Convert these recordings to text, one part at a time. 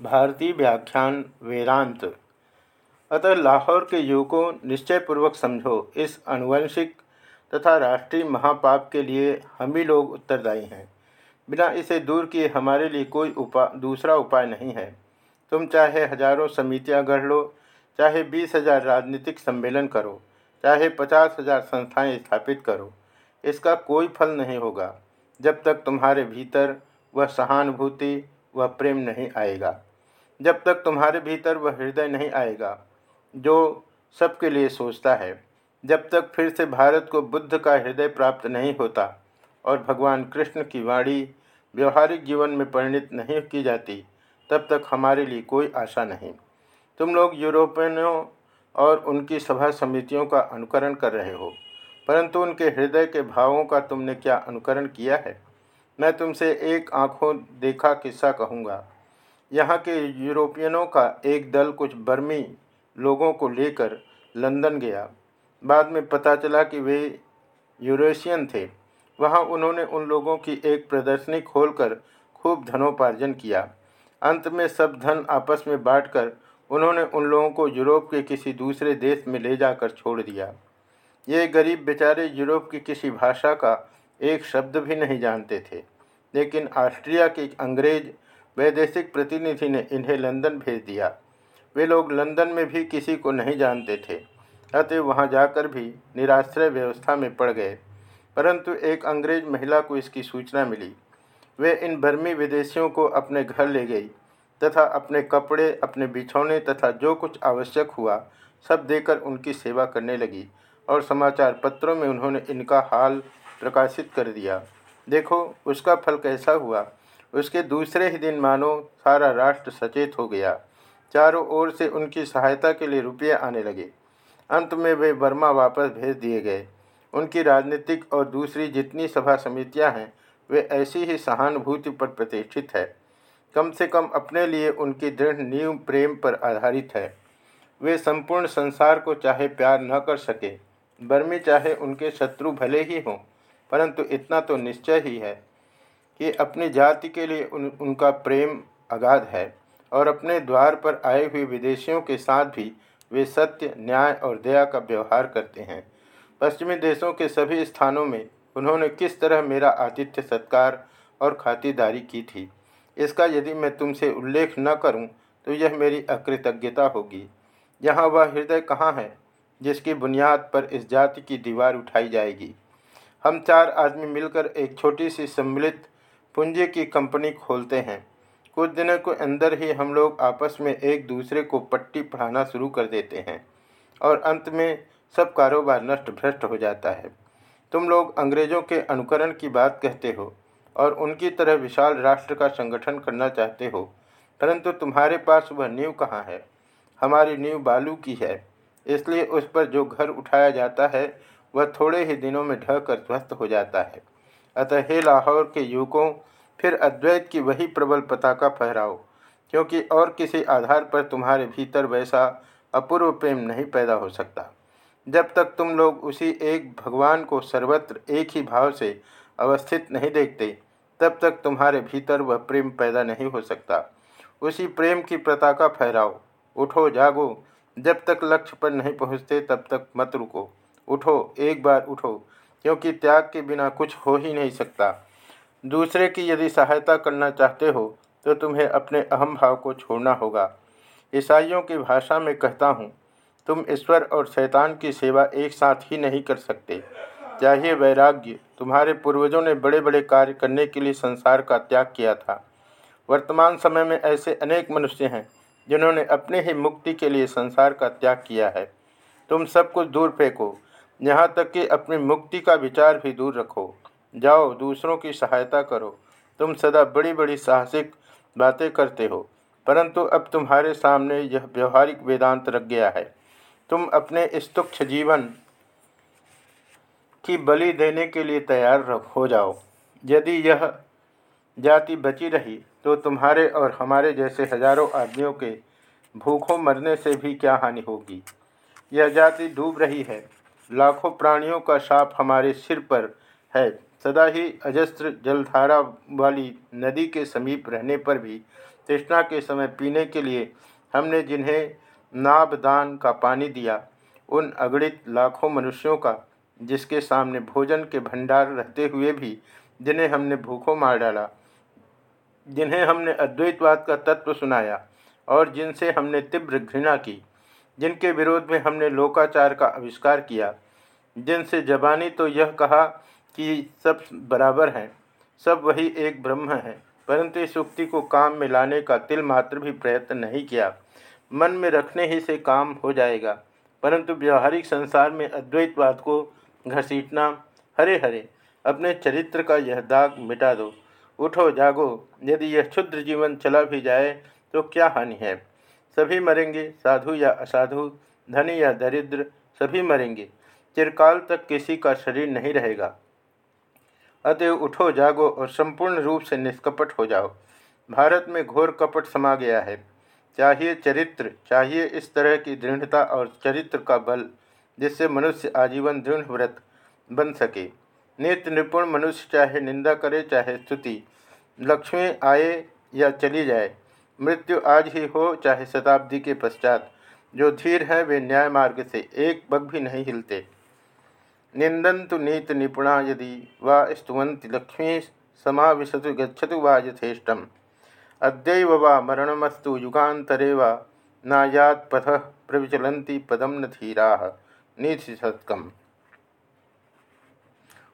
भारतीय व्याख्यान वेदांत। अतः लाहौर के युवकों निश्चयपूर्वक समझो, इस अनुवंशिक तथा राष्ट्रीय महापाप के लिए हम ही लोग उत्तरदायी हैं। बिना इसे दूर किए हमारे लिए कोई उपा, दूसरा उपाय नहीं है। तुम चाहे हज़ारों समितियाँ गढ़ लो, चाहे बीस हज़ार राजनीतिक सम्मेलन करो, चाहे पचास हज़ार संस्थाएँ स्थापित करो, इसका कोई फल नहीं होगा। जब तक तुम्हारे भीतर वह सहानुभूति वह प्रेम नहीं आएगा। जब तक तुम्हारे भीतर वह हृदय नहीं आएगा, जो सबके लिए सोचता है, जब तक फिर से भारत को बुद्ध का हृदय प्राप्त नहीं होता और भगवान कृष्ण की वाणी व्यवहारिक जीवन में परिणित नहीं की जाती, तब तक हमारे लिए कोई आशा नहीं। तुम लोग यूरोपियनों और उनकी सभा समितियों का अनुकरण कर रहे हो, परंतु उनके हृदय के भावों का तुमने क्या अनुकरण किया है? मैं तुमसे एक आँखों देखा किस्सा कहूँगा। यहाँ के यूरोपियनों का एक दल कुछ बर्मी लोगों को लेकर लंदन गया। बाद में पता चला कि वे यूरेशियन थे। वहाँ उन्होंने उन लोगों की एक प्रदर्शनी खोलकर खूब धनोपार्जन किया। अंत में सब धन आपस में बांटकर उन्होंने उन लोगों को यूरोप के किसी दूसरे देश में ले जाकर छोड़ दिया। ये गरीब बेचारे यूरोप की किसी भाषा का एक शब्द भी नहीं जानते थे। लेकिन ऑस्ट्रिया के अंग्रेज़ वैदेशिक प्रतिनिधि ने इन्हें लंदन भेज दिया। वे लोग लंदन में भी किसी को नहीं जानते थे, अतः वहाँ जाकर भी निराश्रय व्यवस्था में पड़ गए। परंतु एक अंग्रेज़ महिला को इसकी सूचना मिली। वे इन बर्मी विदेशियों को अपने घर ले गई तथा अपने कपड़े, अपने बिछौने तथा जो कुछ आवश्यक हुआ सब देकर उनकी सेवा करने लगी और समाचार पत्रों में उन्होंने इनका हाल प्रकाशित कर दिया। देखो, उसका फल कैसा हुआ? उसके दूसरे ही दिन मानो सारा राष्ट्र सचेत हो गया। चारों ओर से उनकी सहायता के लिए रुपये आने लगे। अंत में वे वर्मा वापस भेज दिए गए। उनकी राजनीतिक और दूसरी जितनी सभा समितियाँ हैं, वे ऐसी ही सहानुभूति पर प्रतिष्ठित है। कम से कम अपने लिए उनकी दृढ़ नींव प्रेम पर आधारित है। वे संपूर्ण संसार को चाहे प्यार न कर सके, बर्मी चाहे उनके शत्रु भले ही हों। परंतु इतना तो निश्चय ही है कि अपनी जाति के लिए उन, उनका प्रेम अगाध है और अपने द्वार पर आए हुए विदेशियों के साथ भी वे सत्य न्याय और दया का व्यवहार करते हैं। पश्चिमी देशों के सभी स्थानों में उन्होंने किस तरह मेरा आतिथ्य सत्कार और खातिरदारी की थी? इसका यदि मैं तुमसे उल्लेख न करूँ तो यह मेरी अकृतज्ञता होगी। यहाँ वह हृदय कहाँ है जिसकी बुनियाद पर इस जाति की दीवार उठाई जाएगी? हम चार आदमी मिलकर एक छोटी सी सम्मिलित पूंजी की कंपनी खोलते हैं। कुछ दिनों के अंदर ही हम लोग आपस में एक दूसरे को पट्टी पढ़ाना शुरू कर देते हैं और अंत में सब कारोबार नष्ट भ्रष्ट हो जाता है। तुम लोग अंग्रेज़ों के अनुकरण की बात कहते हो और उनकी तरह विशाल राष्ट्र का संगठन करना चाहते हो, परंतु तुम्हारे पास वह नींव कहाँ है? हमारी नींव बालू की है, इसलिए उस पर जो घर उठाया जाता है वह थोड़े ही दिनों में ढहकर ध्वस्त हो जाता है। अतः हे लाहौर के युवकों, फिर अद्वैत की वही प्रबल पताका फहराओ, क्योंकि और किसी आधार पर तुम्हारे भीतर वैसा अपूर्व प्रेम नहीं पैदा हो सकता। जब तक तुम लोग उसी एक भगवान को सर्वत्र एक ही भाव से अवस्थित नहीं देखते, तब तक तुम्हारे भीतर वह प्रेम पैदा नहीं हो सकता। उसी प्रेम की पताका फहराओ, उठो, जागो, जब तक लक्ष्य पर नहीं पहुँचते, तब तक मत रुको। उठो, एक बार उठो, क्योंकि त्याग के बिना कुछ हो ही नहीं सकता। दूसरे की यदि सहायता करना चाहते हो तो तुम्हें अपने अहम भाव को छोड़ना होगा। ईसाइयों की भाषा में कहता हूँ, तुम ईश्वर और शैतान की सेवा एक साथ ही नहीं कर सकते। चाहिए वैराग्य। तुम्हारे पूर्वजों ने बड़े बड़े कार्य करने के लिए संसार का त्याग किया था। वर्तमान समय में ऐसे अनेक मनुष्य हैं, जिन्होंने अपने ही मुक्ति के लिए संसार का त्याग किया है। तुम सब कुछ दूर फेंको। यहाँ तक कि अपनी मुक्ति का विचार भी दूर रखो। जाओ, दूसरों की सहायता करो। तुम सदा बड़ी बड़ी साहसिक बातें करते हो, परंतु अब तुम्हारे सामने यह व्यवहारिक वेदांत रख गया है। तुम अपने इस तुक्ष जीवन की बलि देने के लिए तैयार हो जाओ। यदि यह जाति बची रही तो तुम्हारे और हमारे जैसे हज़ारों आदमियों के भूखों मरने से भी क्या हानि होगी? यह जाति डूब रही है लाखों प्राणियों का साप हमारे सिर पर है। सदा ही अजस्त्र जलधारा वाली नदी के समीप रहने पर भी, तृष्णा के समय पीने के लिए हमने जिन्हें नाबदान का पानी दिया, उन अगणित लाखों मनुष्यों का, जिसके सामने भोजन के भंडार रहते हुए भी जिन्हें हमने भूखों मार डाला, जिन्हें हमने अद्वैतवाद का तत्व सुनाया, और जिनसे हमने तीव्र घृणा की। जिनके विरोध में हमने लोकाचार का आविष्कार किया। जिनसे जबानी तो यह कहा कि सब बराबर हैं, सब वही एक ब्रह्म है, परंतु इस उक्ति को काम में लाने का तिल मात्र भी प्रयत्न नहीं किया। मन में रखने ही से काम हो जाएगा, परंतु व्यवहारिक संसार में अद्वैतवाद को घसीटना, हरे हरे, अपने चरित्र का यह दाग मिटा दो। उठो, जागो, यदि यह क्षुद्र जीवन चला भी जाए तो क्या हानि है? सभी मरेंगे, साधु या असाधु, धनी या दरिद्र, सभी मरेंगे। चिरकाल तक किसी का शरीर नहीं रहेगा। अतएव उठो, जागो और संपूर्ण रूप से निष्कपट हो जाओ। भारत में घोर कपट समा गया है। चाहिए चरित्र, चाहिए इस तरह की दृढ़ता और चरित्र का बल, जिससे मनुष्य आजीवन दृढ़ व्रत बन सके। नित्य निपुण मनुष्य चाहे निंदा करे, चाहे स्तुति, लक्ष्मी आए या चली जाए मृत्यु आज ही हो, चाहे शताब्दी के पश्चात। जो धीर है, वे न्याय मार्ग से एक बग भी नहीं हिलते। निंदन्तु नीत निपुणा यदि वा स्तुवन्ति लक्ष्मी, समाविशतु गच्छतु वा यथेष्टम। अद्यव वा मरणमस्तु युगान्तरे वा नायात्पथ प्रविचलन्ति पदम न धीरा। नीतिशतकम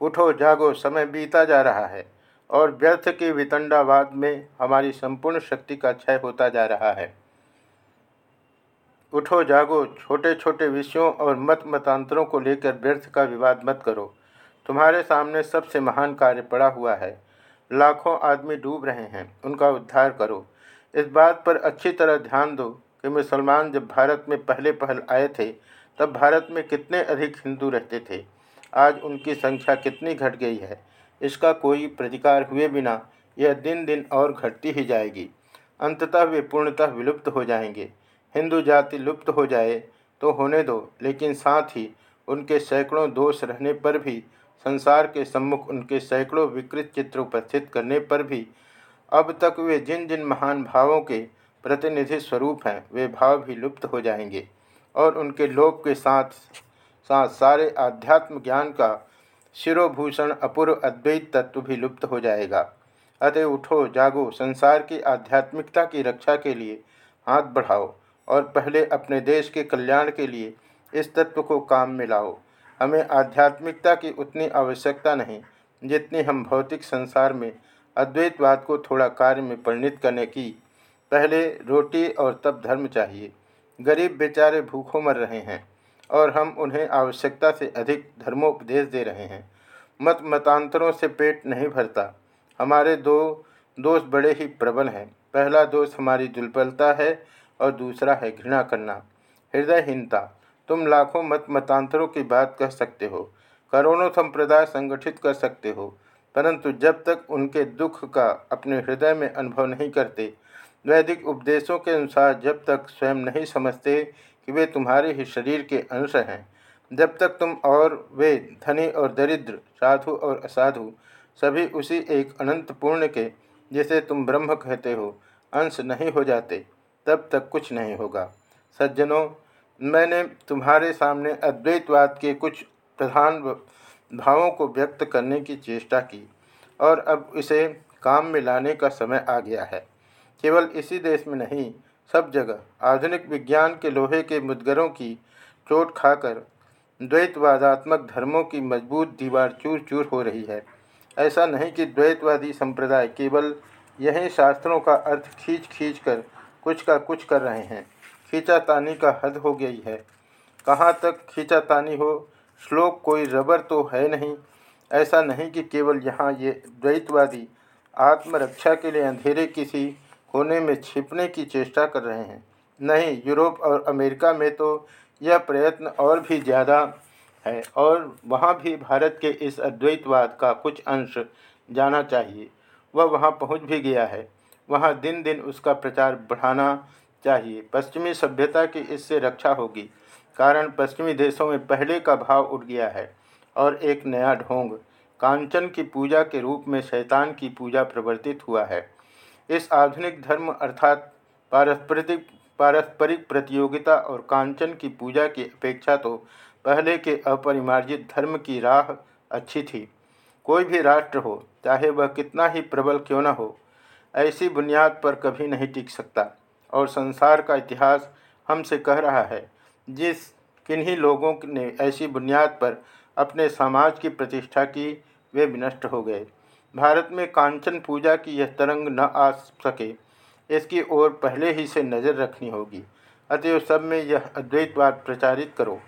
उठो, जागो, समय बीता जा रहा है। और व्यर्थ के वितंडावाद में हमारी संपूर्ण शक्ति का क्षय होता जा रहा है। उठो, जागो छोटे छोटे विषयों और मत मतांतरों को लेकर व्यर्थ का विवाद मत करो। तुम्हारे सामने सबसे महान कार्य पड़ा हुआ है। लाखों आदमी डूब रहे हैं, उनका उद्धार करो। इस बात पर अच्छी तरह ध्यान दो कि मुसलमान जब भारत में पहले पहल आए थे, तब भारत में कितने अधिक हिंदू रहते थे। आज उनकी संख्या कितनी घट गई है? इसका कोई प्रतिकार हुए बिना यह दिन दिन और घटती ही जाएगी। अंततः वे पूर्णतः विलुप्त हो जाएँगे। हिंदू जाति लुप्त हो जाए तो होने दो, लेकिन साथ ही उनके सैकड़ों दोष रहने पर भी, संसार के सम्मुख उनके सैकड़ों विकृत चित्र उपस्थित करने पर भी, अब तक वे जिन जिन महान भावों के प्रतिनिधि स्वरूप हैं, वे भाव भी लुप्त हो जाएँगे। और उनके लोभ के साथ साथ सारे आध्यात्म ज्ञान का शिरोभूषण अपूर्व अद्वैत तत्व भी लुप्त हो जाएगा। अतः उठो, जागो, संसार की आध्यात्मिकता की रक्षा के लिए हाथ बढ़ाओ और पहले अपने देश के कल्याण के लिए इस तत्व को काम में लाओ। हमें आध्यात्मिकता की उतनी आवश्यकता नहीं, जितनी हम भौतिक संसार में अद्वैतवाद को थोड़ा कार्य में परिणित करने की। पहले रोटी और तब धर्म चाहिए। गरीब बेचारे भूखों मर रहे हैं। और हम उन्हें आवश्यकता से अधिक धर्मोपदेश दे रहे हैं। मत मतांतरों से पेट नहीं भरता। हमारे दो दोष बड़े ही प्रबल हैं। पहला दोष हमारी दुर्बलता है और दूसरा है घृणा करना। हृदयहीनता। तुम लाखों मत मतांतरों की बात कह सकते हो। करोड़ों संप्रदाय संगठित कर सकते हो। परंतु जब तक उनके दुख का अपने हृदय में अनुभव नहीं करते, वैदिक उपदेशों के अनुसार जब तक स्वयं नहीं समझते कि वे तुम्हारे ही शरीर के अंश हैं। जब तक तुम और वे धनी और दरिद्र, साधु और असाधु, सभी उसी एक अनंत पूर्ण के, जिसे तुम ब्रह्म कहते हो, अंश नहीं हो जाते, तब तक कुछ नहीं होगा। सज्जनों, मैंने तुम्हारे सामने अद्वैतवाद के कुछ प्रधान भावों को व्यक्त करने की चेष्टा की, और अब इसे काम में लाने का समय आ गया है। केवल इसी देश में नहीं सब जगह आधुनिक विज्ञान के लोहे के मुदगरों की चोट खाकर द्वैतवादात्मक धर्मों की मज़बूत दीवार चूर चूर हो रही है। ऐसा नहीं कि द्वैतवादी संप्रदाय केवल यही शास्त्रों का अर्थ खींच खींच कर कुछ का कुछ कर रहे हैं। खींचातानी का हद हो गई है। कहाँ तक खींचातानी हो? श्लोक कोई रबर तो है नहीं। ऐसा नहीं कि केवल यहाँ ये द्वैतवादी आत्मरक्षा के लिए अंधेरे किसी कोने में छिपने की चेष्टा कर रहे हैं। नहीं, यूरोप और अमेरिका में तो यह प्रयत्न और भी ज़्यादा है और वहाँ भी भारत के इस अद्वैतवाद का कुछ अंश जाना चाहिए। वह वहाँ पहुँच भी गया है। वहाँ दिन दिन उसका प्रचार बढ़ाना चाहिए। पश्चिमी सभ्यता की इससे रक्षा होगी, कारण पश्चिमी देशों में पहले का भाव उठ गया है और एक नया ढोंग, कांचन की पूजा के रूप में शैतान की पूजा प्रवर्तित हुआ है। इस आधुनिक धर्म अर्थात पारस्परिक पारस्परिक प्रतियोगिता और कांचन की पूजा की अपेक्षा तो पहले के अपरिमार्जित धर्म की राह अच्छी थी। कोई भी राष्ट्र हो, चाहे वह कितना ही प्रबल क्यों न हो, ऐसी बुनियाद पर कभी नहीं टिक सकता। और संसार का इतिहास हमसे कह रहा है, जिस किन्हीं लोगों ने ऐसी बुनियाद पर अपने समाज की प्रतिष्ठा की, वे विनष्ट हो गए। भारत में कांचन पूजा की यह तरंग न आ सके, इसकी ओर पहले ही से नज़र रखनी होगी। अतएव सब में यह अद्वैतवाद प्रचारित करो,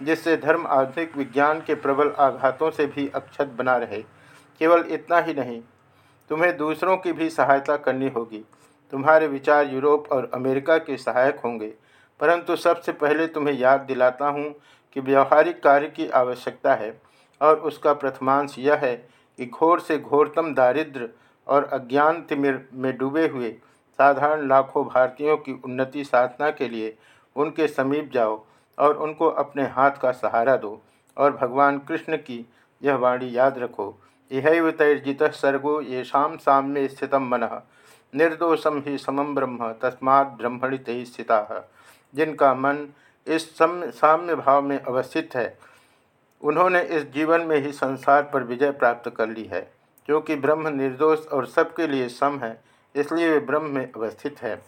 जिससे धर्म आधुनिक विज्ञान के प्रबल आघातों से भी अक्षत बना रहे। केवल इतना ही नहीं, तुम्हें दूसरों की भी सहायता करनी होगी। तुम्हारे विचार यूरोप और अमेरिका के सहायक होंगे, परंतु सबसे पहले तुम्हें याद दिलाता हूँ कि व्यवहारिक कार्य की आवश्यकता है, और उसका प्रथमांश यह है घोर से घोरतम दारिद्र और अज्ञान तिमिर में डूबे हुए साधारण लाखों भारतीयों की उन्नति साधना के लिए उनके समीप जाओ और उनको अपने हाथ का सहारा दो और भगवान कृष्ण की यह वाणी याद रखो। यह तैर्जित सर्गो ये शाम साम्य स्थित मन। निर्दोषम ही समम ब्रह्म तस्मा ब्रह्मणि ते स्थिता। जिनका मन इस सम साम्य भाव में अवस्थित है उन्होंने इस जीवन में ही संसार पर विजय प्राप्त कर ली है क्योंकि ब्रह्म निर्दोष और सबके लिए सम है, इसलिए वे ब्रह्म में अवस्थित है।